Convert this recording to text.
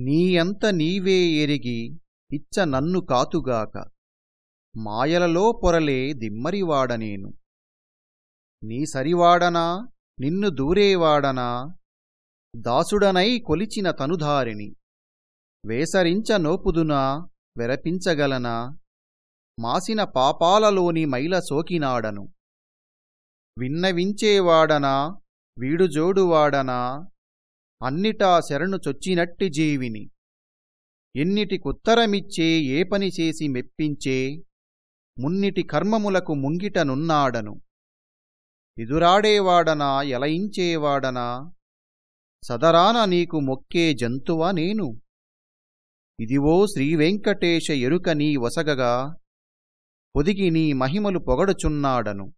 నీయంత నీవే ఎరిగి ఇచ్చ నన్ను కాతుగాక. మాయలలో పొరలే దిమ్మరివాడనేను. నీ సరివాడనా? నిన్ను దూరేవాడనా? దాసుడనై కొలిచిన తనుధారిణి. వేసరించ నోపుదునా? వెరపించగలనా? మాసిన పాపాలలోని మైల సోకినాడను. విన్నవించేవాడనా? వీడుజోడువాడనా? అన్నిటా శరణు చొచ్చినట్టి జీవిని. ఎన్నిటికుత్తరమిచ్చే ఏ పని చేసి మెప్పించే మున్నిటి కర్మములకు ముంగిటనున్నాడను. ఎదురాడేవాడనా ఎలయించేవాడనా? సదరాన నీకు మొక్కే జంతువా నేను? ఇదివో శ్రీవెంకటేశ ఎరుక నీ వసగగా పొదిగి నీ మహిమలు పొగడుచున్నాడను.